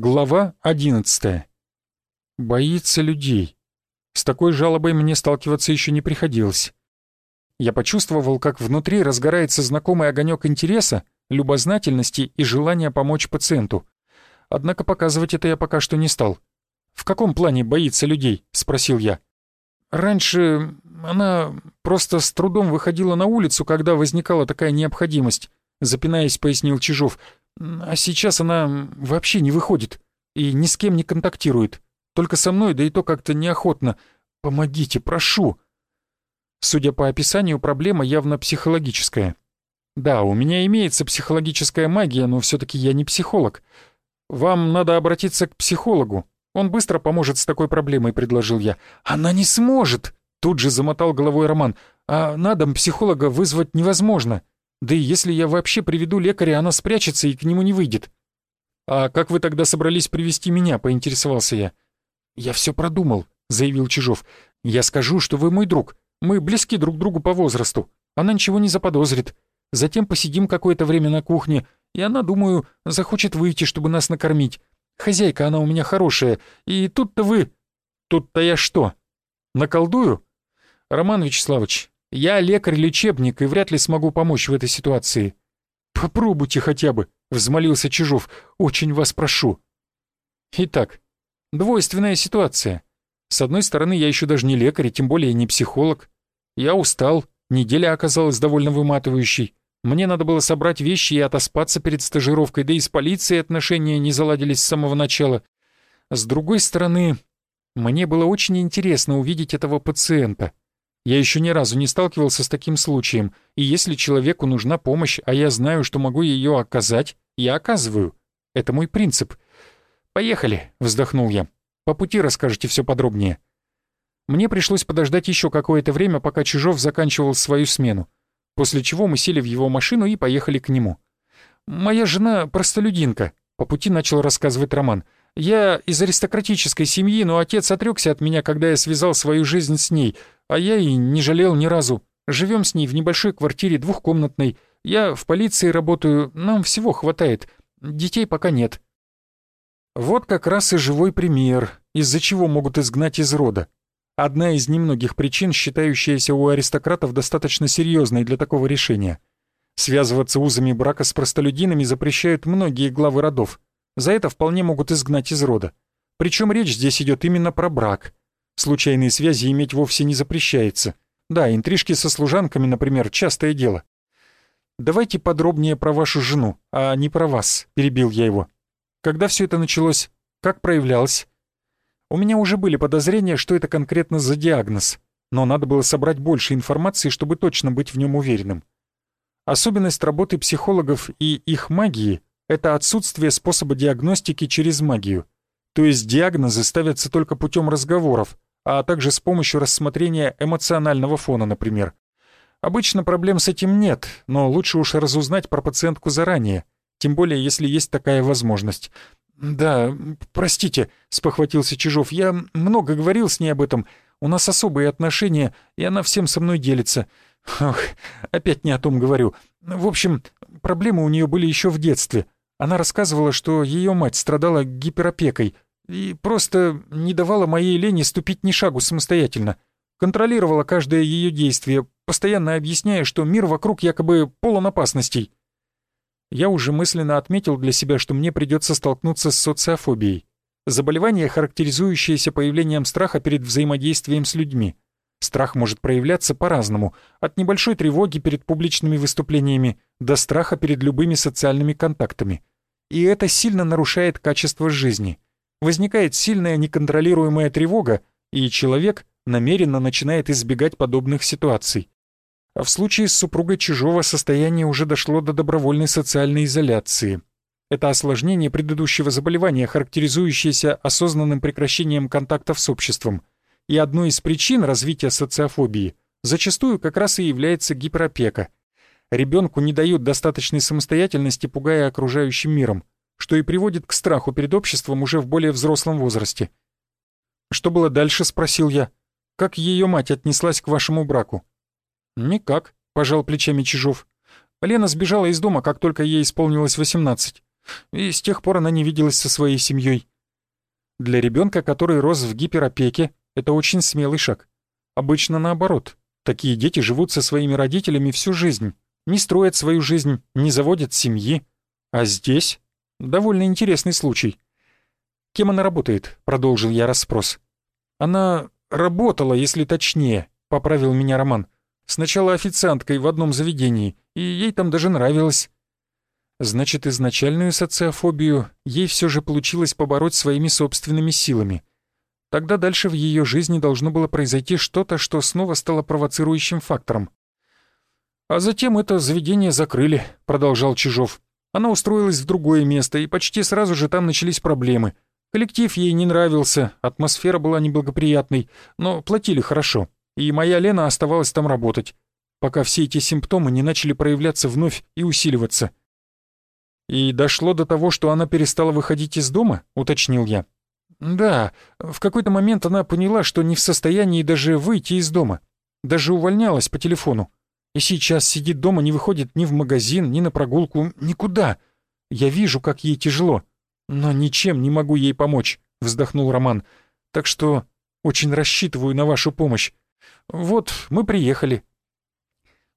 Глава 11. Боится людей. С такой жалобой мне сталкиваться еще не приходилось. Я почувствовал, как внутри разгорается знакомый огонек интереса, любознательности и желания помочь пациенту. Однако показывать это я пока что не стал. «В каком плане боится людей?» — спросил я. «Раньше она просто с трудом выходила на улицу, когда возникала такая необходимость», — запинаясь, пояснил Чижов. А сейчас она вообще не выходит и ни с кем не контактирует. Только со мной, да и то как-то неохотно. Помогите, прошу. Судя по описанию, проблема явно психологическая. Да, у меня имеется психологическая магия, но все-таки я не психолог. Вам надо обратиться к психологу. Он быстро поможет с такой проблемой, предложил я. Она не сможет, тут же замотал головой Роман. А на дом психолога вызвать невозможно. Да и если я вообще приведу лекаря, она спрячется и к нему не выйдет. А как вы тогда собрались привести меня, поинтересовался я. Я все продумал, заявил Чижов. Я скажу, что вы мой друг. Мы близки друг другу по возрасту. Она ничего не заподозрит. Затем посидим какое-то время на кухне, и она, думаю, захочет выйти, чтобы нас накормить. Хозяйка она у меня хорошая, и тут-то вы... Тут-то я что? Наколдую? Роман Вячеславович, я лекарь-лечебник и вряд ли смогу помочь в этой ситуации. Попробуйте хотя бы, взмолился Чижов. Очень вас прошу. Итак, двойственная ситуация. С одной стороны, я еще даже не лекарь, и тем более не психолог. Я устал, неделя оказалась довольно выматывающей. Мне надо было собрать вещи и отоспаться перед стажировкой, да и с полицией отношения не заладились с самого начала. С другой стороны, мне было очень интересно увидеть этого пациента — я еще ни разу не сталкивался с таким случаем, и если человеку нужна помощь, а я знаю, что могу ее оказать, я оказываю. Это мой принцип. «Поехали», — вздохнул я. «По пути расскажете все подробнее». Мне пришлось подождать еще какое-то время, пока Чижов заканчивал свою смену, после чего мы сели в его машину и поехали к нему. «Моя жена простолюдинка», — по пути начал рассказывать Роман. «Я из аристократической семьи, но отец отрекся от меня, когда я связал свою жизнь с ней, а я и не жалел ни разу. Живем с ней в небольшой квартире двухкомнатной. Я в полиции работаю, нам всего хватает. Детей пока нет. Вот как раз и живой пример, из-за чего могут изгнать из рода. Одна из немногих причин, считающаяся у аристократов достаточно серьезной для такого решения. Связываться узами брака с простолюдинами запрещают многие главы родов. За это вполне могут изгнать из рода. Причем речь здесь идет именно про брак. Случайные связи иметь вовсе не запрещается. Да, интрижки со служанками, например, частое дело. «Давайте подробнее про вашу жену, а не про вас», — перебил я его. «Когда все это началось? Как проявлялось?» У меня уже были подозрения, что это конкретно за диагноз, но надо было собрать больше информации, чтобы точно быть в нем уверенным. Особенность работы психологов и их магии — это отсутствие способа диагностики через магию. То есть диагнозы ставятся только путем разговоров, а также с помощью рассмотрения эмоционального фона, например. Обычно проблем с этим нет, но лучше уж разузнать про пациентку заранее, тем более если есть такая возможность. «Да, простите», — спохватился Чижов, — «я много говорил с ней об этом. У нас особые отношения, и она всем со мной делится. Ох, опять не о том говорю. В общем, проблемы у нее были еще в детстве. Она рассказывала, что ее мать страдала гиперопекой — и просто не давала моей лени ступить ни шагу самостоятельно. Контролировала каждое ее действие, постоянно объясняя, что мир вокруг якобы полон опасностей. Я уже мысленно отметил для себя, что мне придется столкнуться с социофобией. Заболевание, характеризующееся появлением страха перед взаимодействием с людьми. Страх может проявляться по-разному, от небольшой тревоги перед публичными выступлениями до страха перед любыми социальными контактами. И это сильно нарушает качество жизни возникает сильная неконтролируемая тревога, и человек намеренно начинает избегать подобных ситуаций. А в случае с супругой Чижова состояние уже дошло до добровольной социальной изоляции. Это осложнение предыдущего заболевания, характеризующееся осознанным прекращением контактов с обществом. И одной из причин развития социофобии зачастую как раз и является гиперопека. Ребенку не дают достаточной самостоятельности, пугая окружающим миром что и приводит к страху перед обществом уже в более взрослом возрасте. «Что было дальше?» — спросил я. «Как ее мать отнеслась к вашему браку?» «Никак», — пожал плечами Чижов. Лена сбежала из дома, как только ей исполнилось 18. И с тех пор она не виделась со своей семьей. Для ребенка, который рос в гиперопеке, это очень смелый шаг. Обычно наоборот. Такие дети живут со своими родителями всю жизнь, не строят свою жизнь, не заводят семьи. А здесь довольно интересный случай. «Кем она работает?» — продолжил я расспрос. «Она работала, если точнее», — поправил меня Роман. «Сначала официанткой в одном заведении, и ей там даже нравилось». Значит, изначальную социофобию ей все же получилось побороть своими собственными силами. Тогда дальше в ее жизни должно было произойти что-то, что снова стало провоцирующим фактором. «А затем это заведение закрыли», — продолжал Чижов. «Она устроилась в другое место, и почти сразу же там начались проблемы. Коллектив ей не нравился, атмосфера была неблагоприятной, но платили хорошо, и моя Лена оставалась там работать, пока все эти симптомы не начали проявляться вновь и усиливаться». «И дошло до того, что она перестала выходить из дома?» — уточнил я. «Да, в какой-то момент она поняла, что не в состоянии даже выйти из дома. Даже увольнялась по телефону. И сейчас сидит дома, не выходит ни в магазин, ни на прогулку, никуда. Я вижу, как ей тяжело. Но ничем не могу ей помочь», — вздохнул Роман. «Так что очень рассчитываю на вашу помощь. Вот, мы приехали».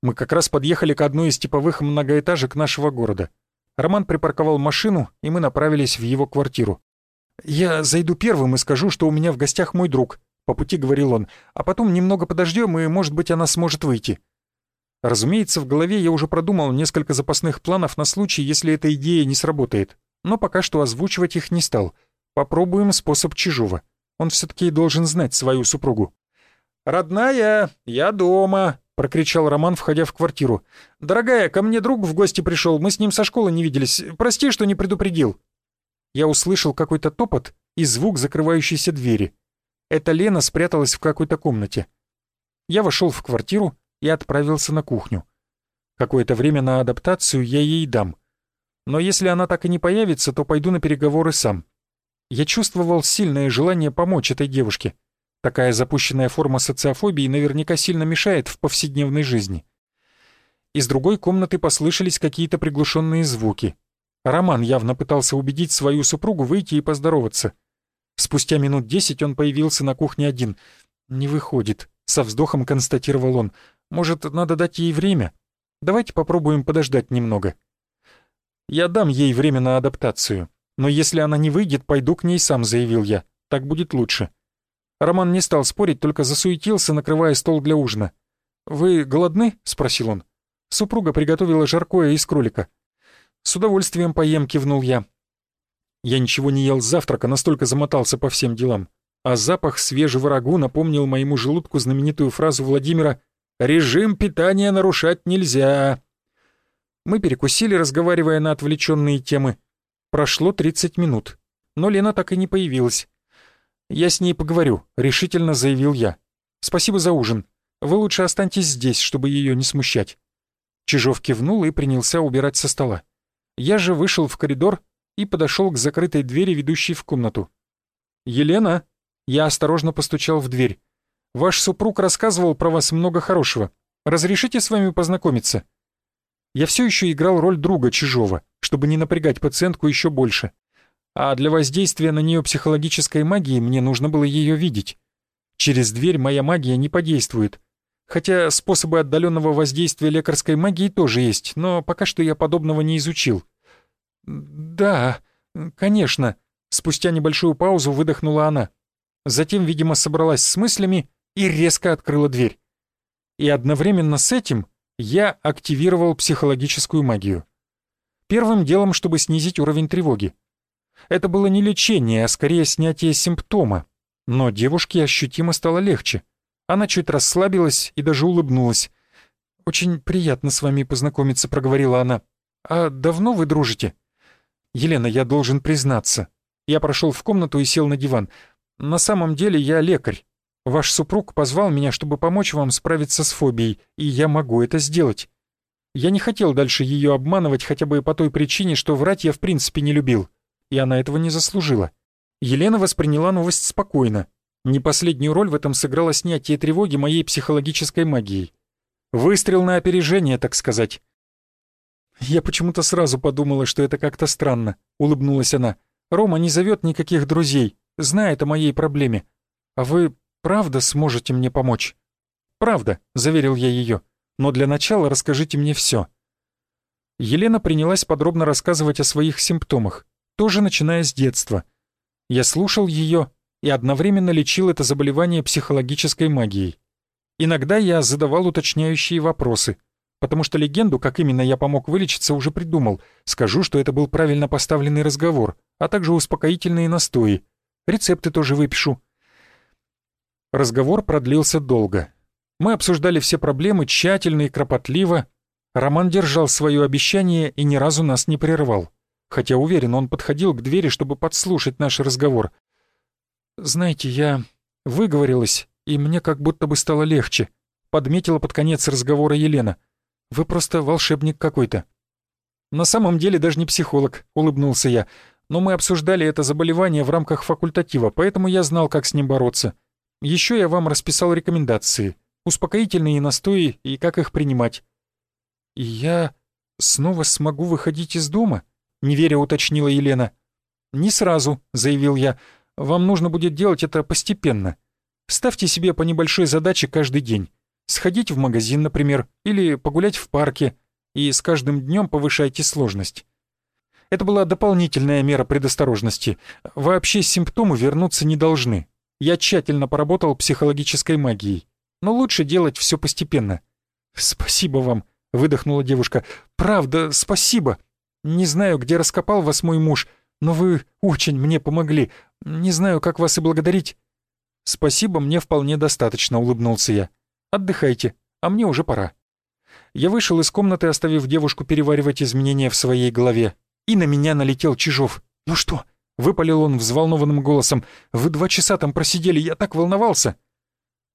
Мы как раз подъехали к одной из типовых многоэтажек нашего города — Роман припарковал машину, и мы направились в его квартиру. «Я зайду первым и скажу, что у меня в гостях мой друг», — по пути говорил он, «а потом немного подождем, и, может быть, она сможет выйти». Разумеется, в голове я уже продумал несколько запасных планов на случай, если эта идея не сработает, но пока что озвучивать их не стал. Попробуем способ Чижова. Он все-таки должен знать свою супругу. «Родная, я дома», прокричал Роман, входя в квартиру. «Дорогая, ко мне друг в гости пришел, мы с ним со школы не виделись. Прости, что не предупредил». Я услышал какой-то топот и звук закрывающейся двери. Эта Лена спряталась в какой-то комнате. Я вошел в квартиру и отправился на кухню. Какое-то время на адаптацию я ей дам. Но если она так и не появится, то пойду на переговоры сам. Я чувствовал сильное желание помочь этой девушке — Такая запущенная форма социофобии наверняка сильно мешает в повседневной жизни. Из другой комнаты послышались какие-то приглушенные звуки. Роман явно пытался убедить свою супругу выйти и поздороваться. Спустя минут десять он появился на кухне один. «Не выходит», — со вздохом констатировал он. «Может, надо дать ей время? Давайте попробуем подождать немного». «Я дам ей время на адаптацию, но если она не выйдет, пойду к ней сам», — заявил я. «Так будет лучше». Роман не стал спорить, только засуетился, накрывая стол для ужина. «Вы голодны?» — спросил он. Супруга приготовила жаркое из кролика. «С удовольствием поем», — кивнул я. Я ничего не ел завтрака, настолько замотался по всем делам. А запах свежего рагу напомнил моему желудку знаменитую фразу Владимира «Режим питания нарушать нельзя». Мы перекусили, разговаривая на отвлеченные темы. Прошло 30 минут, но Лена так и не появилась. «Я с ней поговорю», — решительно заявил я. «Спасибо за ужин. Вы лучше останьтесь здесь, чтобы ее не смущать». Чижов кивнул и принялся убирать со стола. Я же вышел в коридор и подошел к закрытой двери, ведущей в комнату. «Елена?» Я осторожно постучал в дверь. «Ваш супруг рассказывал про вас много хорошего. Разрешите с вами познакомиться?» Я все еще играл роль друга Чижова, чтобы не напрягать пациентку еще больше а для воздействия на нее психологической магии мне нужно было ее видеть. Через дверь моя магия не подействует. Хотя способы отдаленного воздействия лекарской магии тоже есть, но пока что я подобного не изучил. «Да, конечно», — спустя небольшую паузу выдохнула она. Затем, видимо, собралась с мыслями и резко открыла дверь. И одновременно с этим я активировал психологическую магию. Первым делом, чтобы снизить уровень тревоги. Это было не лечение, а скорее снятие симптома. Но девушке ощутимо стало легче. Она чуть расслабилась и даже улыбнулась. «Очень приятно с вами познакомиться», — проговорила она. «А давно вы дружите?» «Елена, я должен признаться». Я прошел в комнату и сел на диван. «На самом деле я лекарь. Ваш супруг позвал меня, чтобы помочь вам справиться с фобией, и я могу это сделать. Я не хотел дальше ее обманывать хотя бы по той причине, что врать я в принципе не любил и она этого не заслужила. Елена восприняла новость спокойно. Не последнюю роль в этом сыграло снятие тревоги моей психологической магией. Выстрел на опережение, так сказать. «Я почему-то сразу подумала, что это как-то странно», — улыбнулась она. «Рома не зовет никаких друзей, знает о моей проблеме. А вы правда сможете мне помочь?» «Правда», — заверил я ее. «Но для начала расскажите мне все». Елена принялась подробно рассказывать о своих симптомах, тоже начиная с детства. Я слушал ее и одновременно лечил это заболевание психологической магией. Иногда я задавал уточняющие вопросы — потому что легенду, как именно я помог вылечиться, уже придумал. Скажу, что это был правильно поставленный разговор, а также успокоительные настои. Рецепты тоже выпишу. Разговор продлился долго. Мы обсуждали все проблемы тщательно и кропотливо. Роман держал свое обещание и ни разу нас не прервал. Хотя, уверен, он подходил к двери, чтобы подслушать наш разговор. «Знаете, я выговорилась, и мне как будто бы стало легче», подметила под конец разговора Елена — вы просто волшебник какой-то». «На самом деле даже не психолог», — улыбнулся я. «Но мы обсуждали это заболевание в рамках факультатива, поэтому я знал, как с ним бороться. Еще я вам расписал рекомендации, успокоительные настои и как их принимать». «И я снова смогу выходить из дома?» — неверя уточнила Елена. «Не сразу», — заявил я. «Вам нужно будет делать это постепенно. Ставьте себе по небольшой задаче каждый день сходить в магазин, например, или погулять в парке, и с каждым днем повышайте сложность. Это была дополнительная мера предосторожности. Вообще симптомы вернуться не должны. Я тщательно поработал психологической магией. Но лучше делать все постепенно. «Спасибо вам», — выдохнула девушка. «Правда, спасибо. Не знаю, где раскопал вас мой муж, но вы очень мне помогли. Не знаю, как вас и благодарить». «Спасибо, мне вполне достаточно», — улыбнулся я. Отдыхайте, а мне уже пора». Я вышел из комнаты, оставив девушку переваривать изменения в своей голове. И на меня налетел Чижов. «Ну что?» — выпалил он взволнованным голосом. «Вы два часа там просидели, я так волновался!»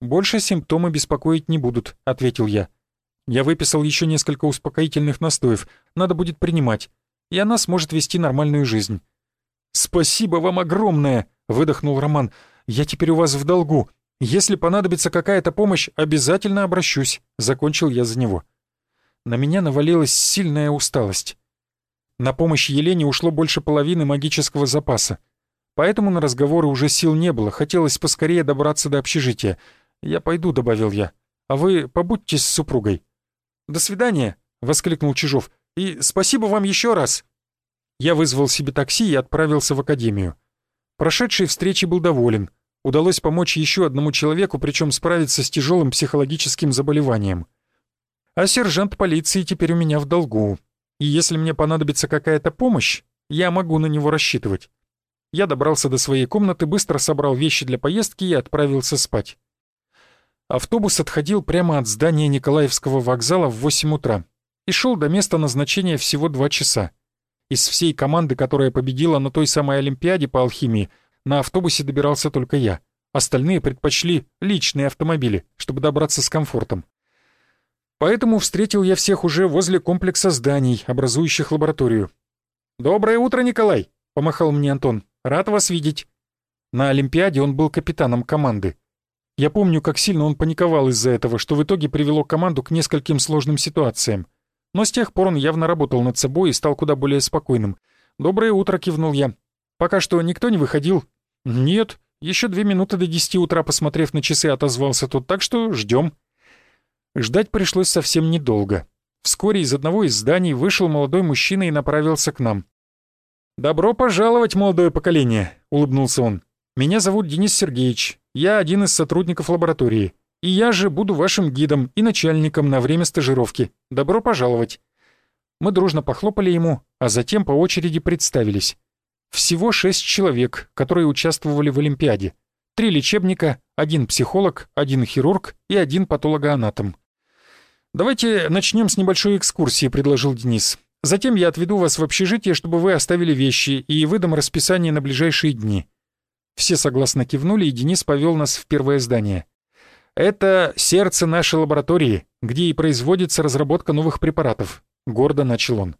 «Больше симптомы беспокоить не будут», — ответил я. «Я выписал еще несколько успокоительных настоев. Надо будет принимать. И она сможет вести нормальную жизнь». «Спасибо вам огромное!» — выдохнул Роман. «Я теперь у вас в долгу. Если понадобится какая-то помощь, обязательно обращусь», — закончил я за него. На меня навалилась сильная усталость. На помощь Елене ушло больше половины магического запаса. Поэтому на разговоры уже сил не было, хотелось поскорее добраться до общежития. «Я пойду», — добавил я. «А вы побудьте с супругой». «До свидания», — воскликнул Чижов. «И спасибо вам еще раз». Я вызвал себе такси и отправился в академию. Прошедший встречи был доволен — удалось помочь еще одному человеку, причем справиться с тяжелым психологическим заболеванием. А сержант полиции теперь у меня в долгу. И если мне понадобится какая-то помощь, я могу на него рассчитывать. Я добрался до своей комнаты, быстро собрал вещи для поездки и отправился спать. Автобус отходил прямо от здания Николаевского вокзала в 8 утра и шел до места назначения всего 2 часа. Из всей команды, которая победила на той самой Олимпиаде по алхимии, на автобусе добирался только я. Остальные предпочли личные автомобили, чтобы добраться с комфортом. Поэтому встретил я всех уже возле комплекса зданий, образующих лабораторию. «Доброе утро, Николай!» — помахал мне Антон. «Рад вас видеть!» На Олимпиаде он был капитаном команды. Я помню, как сильно он паниковал из-за этого, что в итоге привело команду к нескольким сложным ситуациям. Но с тех пор он явно работал над собой и стал куда более спокойным. «Доброе утро!» — кивнул я. «Пока что никто не выходил, «Нет, еще две минуты до десяти утра, посмотрев на часы, отозвался тут, так что ждем». Ждать пришлось совсем недолго. Вскоре из одного из зданий вышел молодой мужчина и направился к нам. «Добро пожаловать, молодое поколение», — улыбнулся он. «Меня зовут Денис Сергеевич, я один из сотрудников лаборатории, и я же буду вашим гидом и начальником на время стажировки. Добро пожаловать». Мы дружно похлопали ему, а затем по очереди представились. Всего шесть человек, которые участвовали в Олимпиаде. Три лечебника, один психолог, один хирург и один патологоанатом. «Давайте начнем с небольшой экскурсии», — предложил Денис. «Затем я отведу вас в общежитие, чтобы вы оставили вещи, и выдам расписание на ближайшие дни». Все согласно кивнули, и Денис повел нас в первое здание. «Это сердце нашей лаборатории, где и производится разработка новых препаратов», — гордо начал он.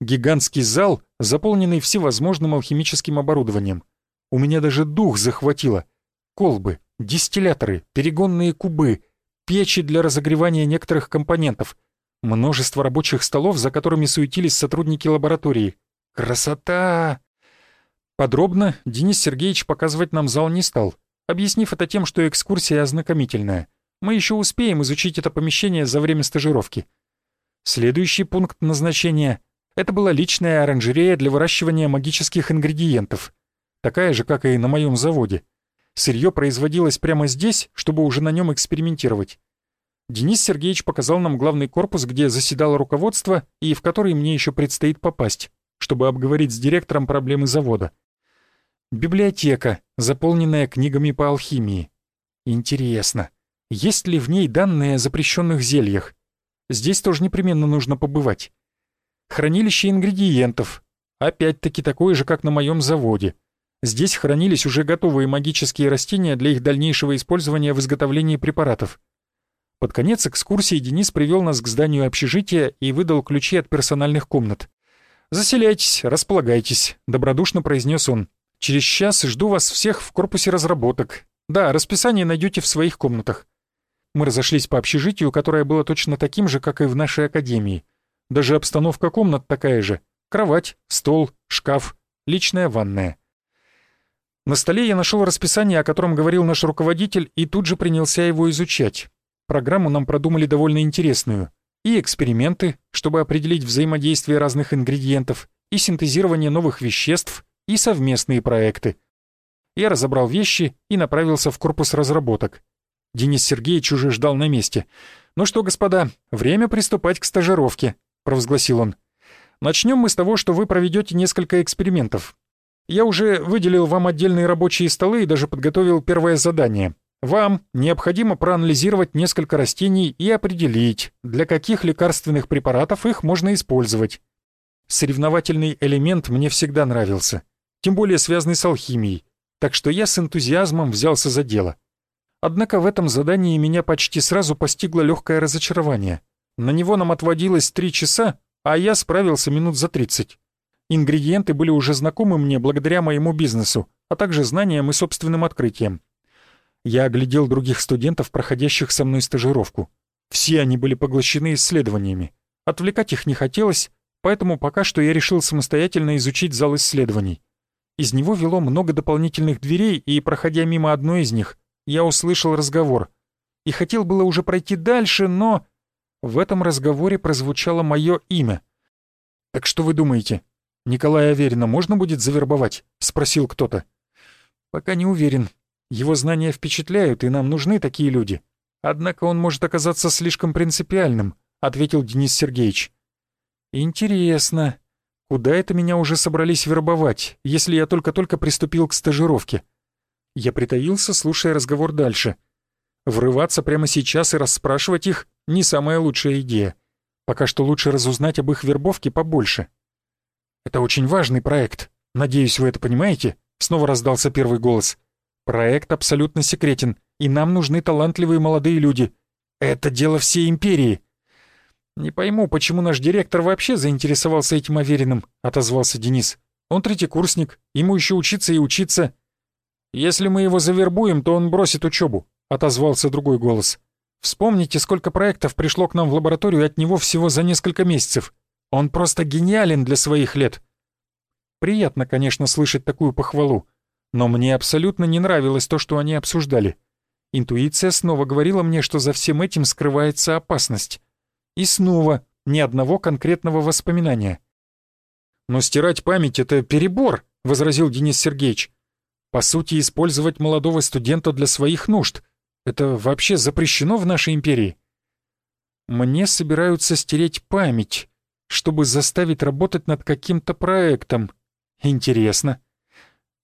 Гигантский зал, заполненный всевозможным алхимическим оборудованием. У меня даже дух захватило. Колбы, дистилляторы, перегонные кубы, печи для разогревания некоторых компонентов. Множество рабочих столов, за которыми суетились сотрудники лаборатории. Красота! Подробно Денис Сергеевич показывать нам зал не стал, объяснив это тем, что экскурсия ознакомительная. Мы еще успеем изучить это помещение за время стажировки. Следующий пункт назначения — это была личная оранжерея для выращивания магических ингредиентов, такая же, как и на моем заводе. Сырье производилось прямо здесь, чтобы уже на нем экспериментировать. Денис Сергеевич показал нам главный корпус, где заседало руководство и в который мне еще предстоит попасть, чтобы обговорить с директором проблемы завода. Библиотека, заполненная книгами по алхимии. Интересно, есть ли в ней данные о запрещенных зельях? Здесь тоже непременно нужно побывать. Хранилище ингредиентов. Опять-таки такое же, как на моем заводе. Здесь хранились уже готовые магические растения для их дальнейшего использования в изготовлении препаратов. Под конец экскурсии Денис привел нас к зданию общежития и выдал ключи от персональных комнат. «Заселяйтесь, располагайтесь», — добродушно произнес он. «Через час жду вас всех в корпусе разработок. Да, расписание найдете в своих комнатах». Мы разошлись по общежитию, которое было точно таким же, как и в нашей академии. Даже обстановка комнат такая же. Кровать, стол, шкаф, личная ванная. На столе я нашел расписание, о котором говорил наш руководитель, и тут же принялся его изучать. Программу нам продумали довольно интересную. И эксперименты, чтобы определить взаимодействие разных ингредиентов, и синтезирование новых веществ, и совместные проекты. Я разобрал вещи и направился в корпус разработок. Денис Сергеевич уже ждал на месте. «Ну что, господа, время приступать к стажировке», — провозгласил он. «Начнем мы с того, что вы проведете несколько экспериментов. Я уже выделил вам отдельные рабочие столы и даже подготовил первое задание. Вам необходимо проанализировать несколько растений и определить, для каких лекарственных препаратов их можно использовать. Соревновательный элемент мне всегда нравился, тем более связанный с алхимией, так что я с энтузиазмом взялся за дело. Однако в этом задании меня почти сразу постигло легкое разочарование. На него нам отводилось три часа, а я справился минут за тридцать. Ингредиенты были уже знакомы мне благодаря моему бизнесу, а также знаниям и собственным открытиям. Я оглядел других студентов, проходящих со мной стажировку. Все они были поглощены исследованиями. Отвлекать их не хотелось, поэтому пока что я решил самостоятельно изучить зал исследований. Из него вело много дополнительных дверей, и, проходя мимо одной из них, я услышал разговор. И хотел было уже пройти дальше, но... В этом разговоре прозвучало мое имя. «Так что вы думаете, Николая Аверина можно будет завербовать?» — спросил кто-то. «Пока не уверен. Его знания впечатляют, и нам нужны такие люди. Однако он может оказаться слишком принципиальным», — ответил Денис Сергеевич. «Интересно, куда это меня уже собрались вербовать, если я только-только приступил к стажировке?» Я притаился, слушая разговор дальше. Врываться прямо сейчас и расспрашивать их — не самая лучшая идея. Пока что лучше разузнать об их вербовке побольше. «Это очень важный проект. Надеюсь, вы это понимаете?» Снова раздался первый голос. «Проект абсолютно секретен, и нам нужны талантливые молодые люди. Это дело всей империи». «Не пойму, почему наш директор вообще заинтересовался этим Авериным», — отозвался Денис. «Он третий курсник, ему еще учиться и учиться». «Если мы его завербуем, то он бросит учебу», — отозвался другой голос. «Вспомните, сколько проектов пришло к нам в лабораторию от него всего за несколько месяцев. Он просто гениален для своих лет». Приятно, конечно, слышать такую похвалу, но мне абсолютно не нравилось то, что они обсуждали. Интуиция снова говорила мне, что за всем этим скрывается опасность. И снова ни одного конкретного воспоминания. «Но стирать память — это перебор», — возразил Денис Сергеевич. По сути, использовать молодого студента для своих нужд — это вообще запрещено в нашей империи. Мне собираются стереть память, чтобы заставить работать над каким-то проектом. Интересно.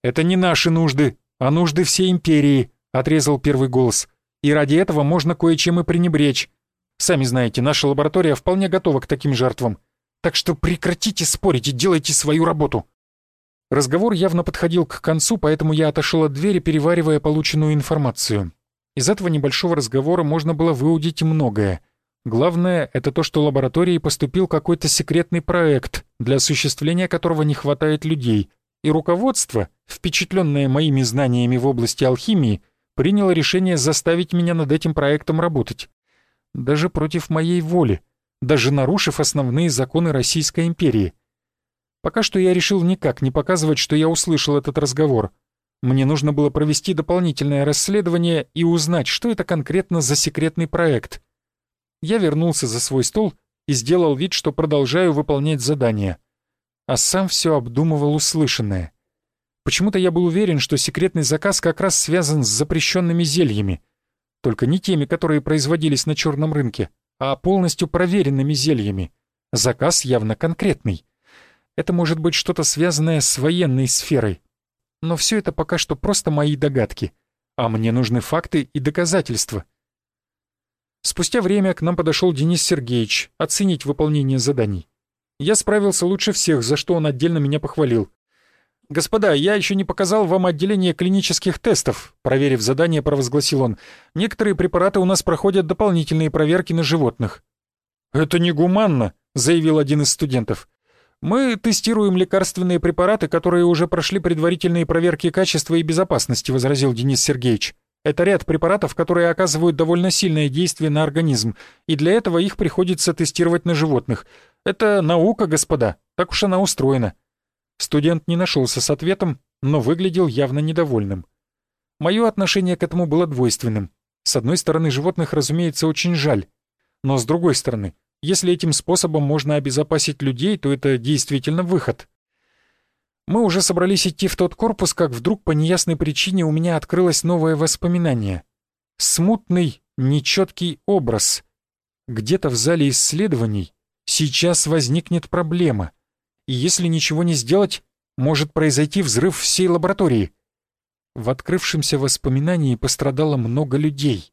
«Это не наши нужды, а нужды всей империи», — отрезал первый голос. «И ради этого можно кое-чем и пренебречь. Сами знаете, наша лаборатория вполне готова к таким жертвам. Так что прекратите спорить и делайте свою работу». Разговор явно подходил к концу, поэтому я отошел от двери, переваривая полученную информацию. Из этого небольшого разговора можно было выудить многое. Главное — это то, что лаборатории поступил какой-то секретный проект, для осуществления которого не хватает людей, и руководство, впечатленное моими знаниями в области алхимии, приняло решение заставить меня над этим проектом работать. Даже против моей воли, даже нарушив основные законы Российской империи. Пока что я решил никак не показывать, что я услышал этот разговор. Мне нужно было провести дополнительное расследование и узнать, что это конкретно за секретный проект. Я вернулся за свой стол и сделал вид, что продолжаю выполнять задание. А сам все обдумывал услышанное. Почему-то я был уверен, что секретный заказ как раз связан с запрещенными зельями. Только не теми, которые производились на черном рынке, а полностью проверенными зельями. Заказ явно конкретный. Это может быть что-то связанное с военной сферой. Но все это пока что просто мои догадки. А мне нужны факты и доказательства. Спустя время к нам подошел Денис Сергеевич оценить выполнение заданий. Я справился лучше всех, за что он отдельно меня похвалил. «Господа, я еще не показал вам отделение клинических тестов», проверив задание, провозгласил он. «Некоторые препараты у нас проходят дополнительные проверки на животных». «Это негуманно», — заявил один из студентов. «Мы тестируем лекарственные препараты, которые уже прошли предварительные проверки качества и безопасности», — возразил Денис Сергеевич. «Это ряд препаратов, которые оказывают довольно сильное действие на организм, и для этого их приходится тестировать на животных. Это наука, господа, так уж она устроена». Студент не нашелся с ответом, но выглядел явно недовольным. Мое отношение к этому было двойственным. С одной стороны, животных, разумеется, очень жаль. Но с другой стороны, если этим способом можно обезопасить людей, то это действительно выход. Мы уже собрались идти в тот корпус, как вдруг по неясной причине у меня открылось новое воспоминание. Смутный, нечеткий образ. Где-то в зале исследований сейчас возникнет проблема — и если ничего не сделать, может произойти взрыв всей лаборатории. В открывшемся воспоминании пострадало много людей.